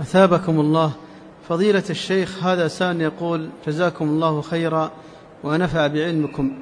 أثابكم الله. فضيلة الشيخ هذا سان يقول جزاكم الله خيرا ونفع بعلمكم.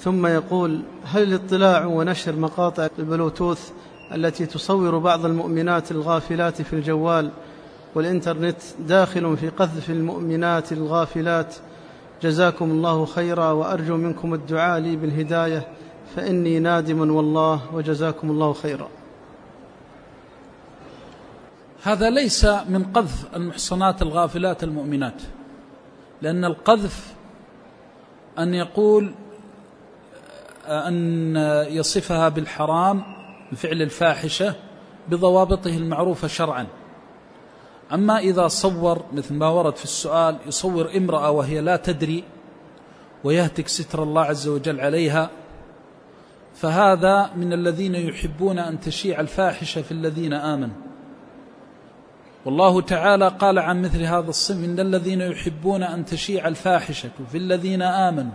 ثم يقول هل الاطلاع ونشر مقاطع البلوتوث التي تصور بعض المؤمنات الغافلات في الجوال والإنترنت داخل في قذف المؤمنات الغافلات؟ جزاكم الله خيرا وأرجو منكم الدعاء لي بالهداية فإني نادم والله وجزاكم الله خيرا. هذا ليس من قذف المحصنات الغافلات المؤمنات لأن القذف أن يقول أن يصفها بالحرام بفعل الفاحشة بضوابطه المعروفة شرعا. أما إذا صور مثل ما ورد في السؤال يصور امرأة وهي لا تدري ويهتك ستر الله عز وجل عليها فهذا من الذين يحبون أن تشيع الفاحشة في الذين آمنوا. والله تعالى قال عن مثل هذا الصنف إن الذين يحبون أن تشيع الفاحشة في الذين آمنوا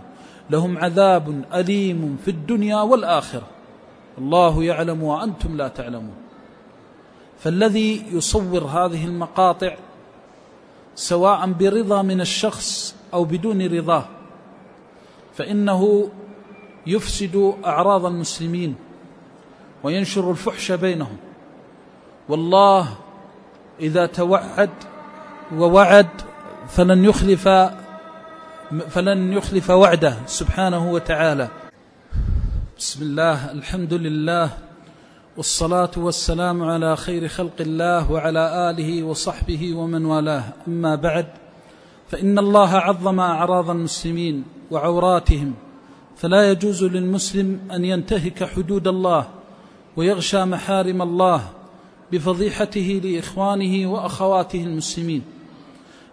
لهم عذاب أليم في الدنيا والآخرة. الله يعلم وأنتم لا تعلمون. فالذي يصور هذه المقاطع سواء برضا من الشخص أو بدون رضاه فإنه يفسد أعراض المسلمين وينشر الفحش بينهم. والله إذا توعد ووعد فلن يخلف فلن يخلف وعده سبحانه وتعالى. بسم الله الحمد لله والصلاة والسلام على خير خلق الله وعلى آله وصحبه ومن والاه. أما بعد فإن الله عظم أعراض المسلمين وعوراتهم فلا يجوز للمسلم أن ينتهك حدود الله ويغشى محارم الله بفضيحته لإخوانه وأخواته المسلمين.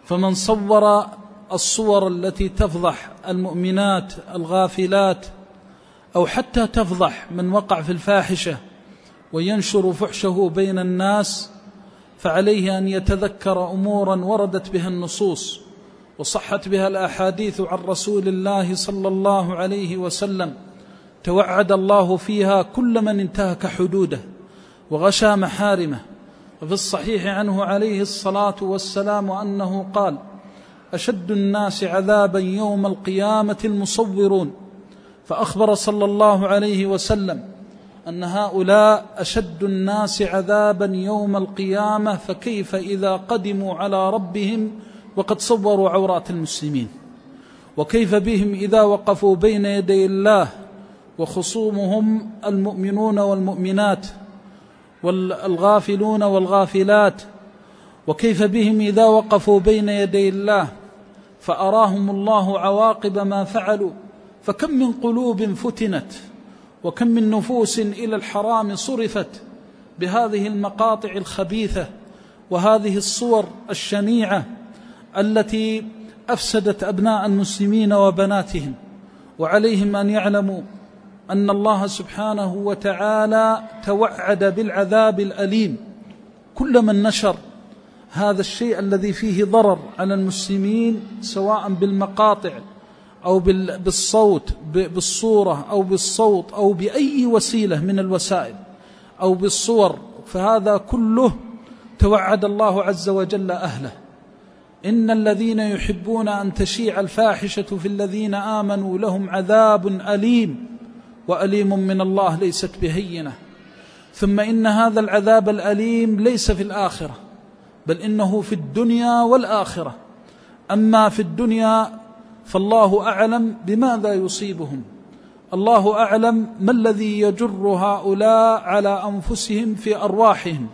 فمن صور الصور التي تفضح المؤمنات الغافلات أو حتى تفضح من وقع في الفاحشة وينشر فحشه بين الناس فعليه أن يتذكر أمورا وردت بها النصوص وصحت بها الأحاديث عن رسول الله صلى الله عليه وسلم توعد الله فيها كل من انتهك حدوده. وغشى محارمه. وفي الصحيح عنه عليه الصلاة والسلام أنه قال أشد الناس عذابا يوم القيامة المصورون. فأخبر صلى الله عليه وسلم أن هؤلاء أشد الناس عذابا يوم القيامة فكيف إذا قدموا على ربهم وقد صوروا عورات المسلمين؟ وكيف بهم إذا وقفوا بين يدي الله وخصومهم المؤمنون والمؤمنات؟ والغافلون والغافلات وكيف بهم إذا وقفوا بين يدي الله فأراهم الله عواقب ما فعلوا فكم من قلوب فتنت وكم من نفوس إلى الحرام صرفت بهذه المقاطع الخبيثة وهذه الصور الشنيعة التي أفسدت أبناء المسلمين وبناتهم وعليهم أن يعلموا أن الله سبحانه وتعالى توعد بالعذاب الأليم. كل من نشر هذا الشيء الذي فيه ضرر على المسلمين سواء بالمقاطع أو بالصوت بالصورة أو بالصوت أو بأي وسيلة من الوسائل أو بالصور فهذا كله توعد الله عز وجل أهله. إن الذين يحبون أن تشيع الفاحشة في الذين آمنوا لهم عذاب أليم. وأليم من الله ليست بهينة. ثم إن هذا العذاب الأليم ليس في الآخرة بل إنه في الدنيا والآخرة. أما في الدنيا فالله أعلم بماذا يصيبهم. الله أعلم ما الذي يجر هؤلاء على أنفسهم في أرواحهم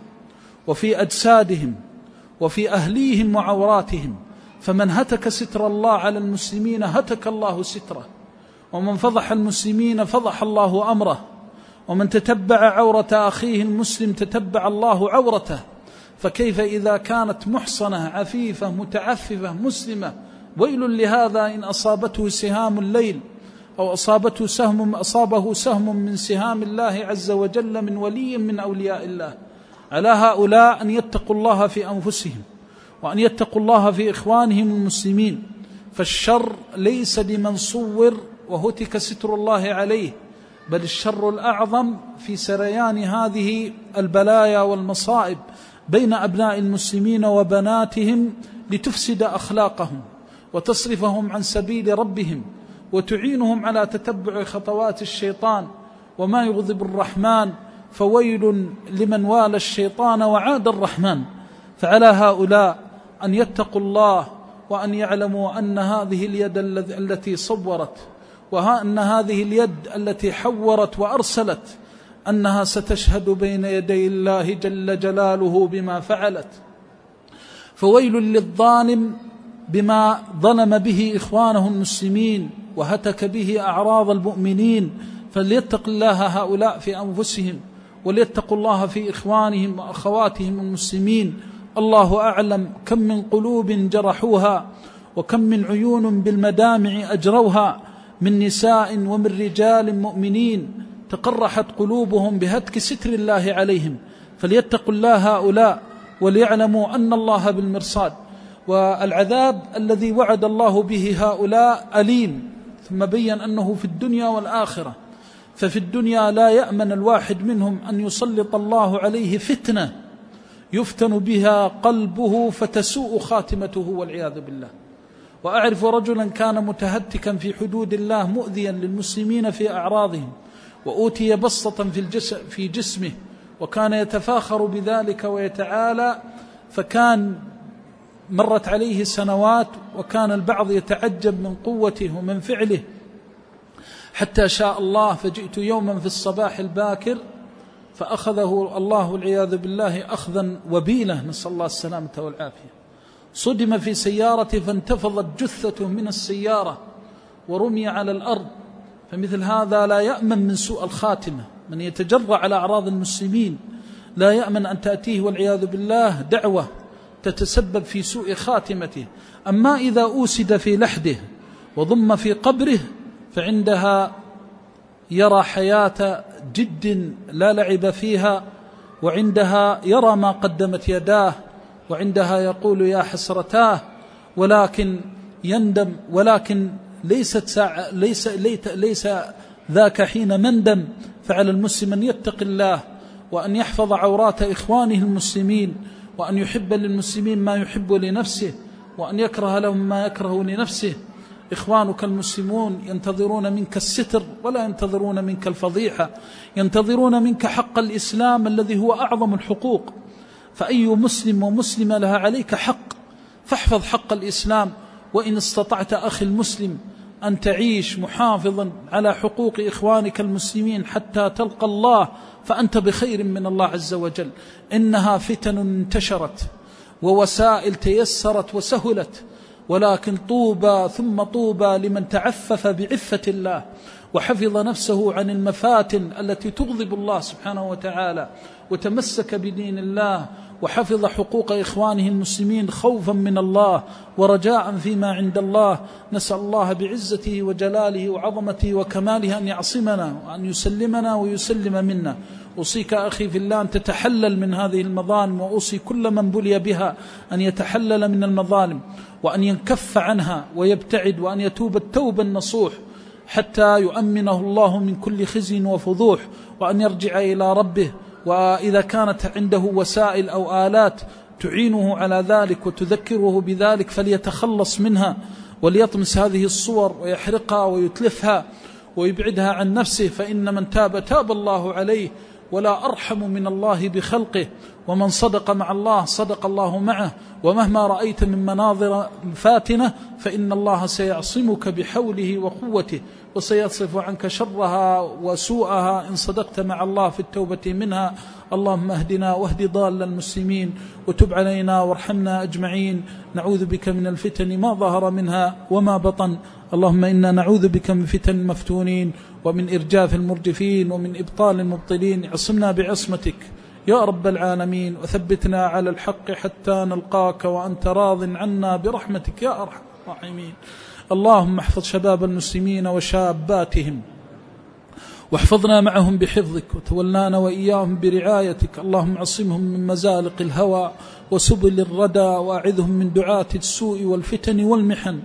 وفي أجسادهم وفي أهليهم وعوراتهم. فمن هتك ستر الله على المسلمين هتك الله ستره. ومن فضح المسلمين فضح الله أمره. ومن تتبع عورة أخيه المسلم تتبع الله عورته. فكيف إذا كانت محصنة عفيفة متعففة مسلمة؟ ويل لهذا إن أصابته سهام الليل أو أصابته سهم أصابه سهم من سهام الله عز وجل من ولي من أولياء الله. على هؤلاء أن يتقوا الله في أنفسهم وأن يتقوا الله في إخوانهم المسلمين. فالشر ليس لمن صور وهتك ستر الله عليه بل الشر الأعظم في سريان هذه البلايا والمصائب بين أبناء المسلمين وبناتهم لتفسد أخلاقهم وتصرفهم عن سبيل ربهم وتعينهم على تتبع خطوات الشيطان. وما يغضب الرحمن فويل لمن والى الشيطان وعاد الرحمن. فعلى هؤلاء أن يتقوا الله وأن يعلموا أن هذه اليد التي صورت وأن هذه اليد التي حورت وأرسلت أنها ستشهد بين يدي الله جل جلاله بما فعلت. فويل للظالم بما ظلم به إخوانه المسلمين وهتك به أعراض المؤمنين. فليتق الله هؤلاء في أنفسهم وليتقوا الله في إخوانهم وأخواتهم المسلمين. الله أعلم كم من قلوب جرحوها وكم من عيون بالمدامع أجروها من نساء ومن رجال مؤمنين تقرحت قلوبهم بهتك ستر الله عليهم. فليتقوا الله هؤلاء وليعلموا أن الله بالمرصاد. والعذاب الذي وعد الله به هؤلاء أليم. ثم بين أنه في الدنيا والآخرة. ففي الدنيا لا يأمن الواحد منهم أن يسلط الله عليه فتنة يفتن بها قلبه فتسوء خاتمته والعياذ بالله. وأعرف رجلا كان متهتكا في حدود الله مؤذيا للمسلمين في أعراضهم وأوتي بسطة في, الجس في جسمه وكان يتفاخر بذلك ويتعالى فكان مرت عليه سنوات وكان البعض يتعجب من قوته ومن فعله. حتى شاء الله فجئت يوما في الصباح الباكر فأخذه الله والعياذ بالله أخذا وبيلة نسأل الله السلامة والعافية. صدم في سيارته فانتفضت جثته من السيارة ورمي على الأرض. فمثل هذا لا يأمن من سوء الخاتمة. من يتجرع على أعراض المسلمين لا يأمن أن تأتيه والعياذ بالله دعوة تتسبب في سوء خاتمته. أما إذا أوسد في لحده وضم في قبره فعندها يرى حياة جد لا لعب فيها وعندها يرى ما قدمت يداه وعندها يقول يا حسرتاه ولكن يندم ولكن ليست ساعة ليس ليت ليس ذاك حين مندم. فعلى المسلم أن يتق الله وأن يحفظ عورات إخوانه المسلمين وأن يحب للمسلمين ما يحب لنفسه وأن يكره لهم ما يكره لنفسه. إخوانك المسلمون ينتظرون منك الستر ولا ينتظرون منك الفضيحة ينتظرون منك حق الإسلام الذي هو أعظم الحقوق. فأي مسلم ومسلمة لها عليك حق. فاحفظ حق الإسلام وإن استطعت أخي المسلم أن تعيش محافظا على حقوق إخوانك المسلمين حتى تلقى الله فأنت بخير من الله عز وجل. إنها فتن انتشرت ووسائل تيسرت وسهلت ولكن طوبى ثم طوبى لمن تعفف بعفة الله وحفظ نفسه عن المفاتن التي تغضب الله سبحانه وتعالى وتمسك بدين الله وحفظ حقوق إخوانه المسلمين خوفا من الله ورجاء فيما عند الله. نسأل الله بعزته وجلاله وعظمته وكماله أن يعصمنا وأن يسلمنا ويسلم منا. أوصيك أخي في الله أن تتحلل من هذه المظالم وأوصي كل من بلي بها أن يتحلل من المظالم وأن ينكف عنها ويبتعد وأن يتوب التوبة النصوح حتى يؤمنه الله من كل خزي وفضوح وأن يرجع إلى ربه وإذا كانت عنده وسائل أو آلات تعينه على ذلك وتذكره بذلك فليتخلص منها وليطمس هذه الصور ويحرقها ويتلفها ويبعدها عن نفسه فإن من تاب تاب الله عليه ولا أرحم من الله بخلقه ومن صدق مع الله صدق الله معه ومهما رأيت من مناظر فاتنة فإن الله سيعصمك بحوله وقوته وسيصرف عنك شرها وسوءها إن صدقت مع الله في التوبة منها. اللهم اهدنا واهد ضال المسلمين وتب علينا وارحمنا أجمعين. نعوذ بك من الفتن ما ظهر منها وما بطن. اللهم إنا نعوذ بك من فتن المفتونين ومن إرجاف المرجفين ومن إبطال المبطلين. عصمنا بعصمتك يا رب العالمين وثبتنا على الحق حتى نلقاك وأنت راض عنا برحمتك يا أرحم الراحمين. اللهم احفظ شباب المسلمين وشاباتهم واحفظنا معهم بحفظك وتولنا وإياهم برعايتك. اللهم عصمهم من مزالق الهوى وسبل الردى وأعذهم من دعاة السوء والفتن والمحن.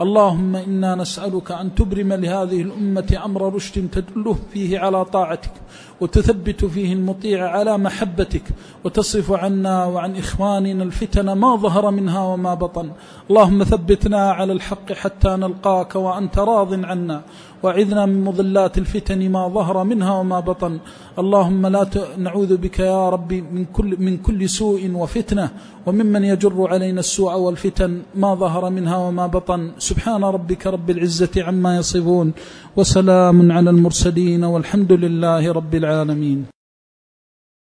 اللهم إنا نسألك أن تبرم لهذه الأمة أمر رشد تدله فيه على طاعتك وتثبت فيه المطيع على محبتك وتصرف عنا وعن إخواننا الفتن ما ظهر منها وما بطن. اللهم ثبتنا على الحق حتى نلقاك وأنت راض عنا. وعذنا من مضلات الفتن ما ظهر منها وما بطن اللهم لا. نعوذ بك يا ربي من كل من كل سوء وفتنة وممن يجر علينا السوء والفتن ما ظهر منها وما بطن سبحان ربك رب العزة عما يصفون وسلام على المرسلين والحمد لله رب العالمين